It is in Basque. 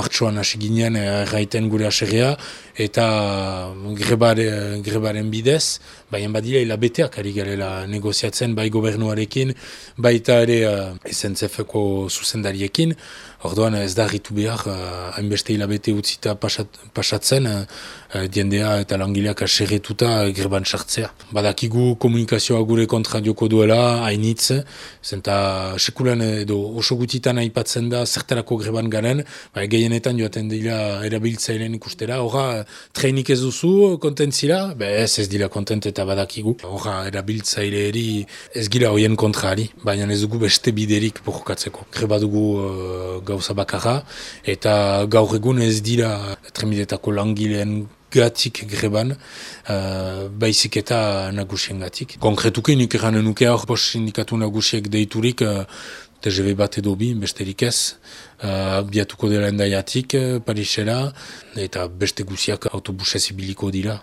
martxoan hasi ginen erraiten gure aserrea, eta grebare, grebaren bidez, baina badira hilabeteak ari garela negoziatzen bai gobernuarekin, baita ere uh, SNCF-ko zuzendariekin, orduan ez da ritu behar, uh, hainbeste hilabete utzita pasat, pasatzen, uh, diendea eta langileak aserretuta greban sartzea. Badakigu komunikazioa gure kontra joko duela, hainitz, zenta sekulan edo oso gutitan aipatzen da zertarako greban garen, bai gehienetan joaten dira erabiltzailean ikustera, horra treinik ez duzu kontentzira, be ez ez dira kontent eta badakigu. Horra erabiltzaileeri ez gira hoien kontrari, baina ez dugu beste biderik borrokatzeko. Greba dugu uh, gauza bakarra, eta gaur egun ez dira tremidetako langileen gatik greban, uh, baizik eta nagusien gatik. Konkretuki nik eranen nuke hor pos sindikatu nagusiek deiturik uh, TGV bat edo bi, besterik ez, uh, biatuko dela endaiatik, uh, Parisera, eta beste guziak autobusez ibiliko dira.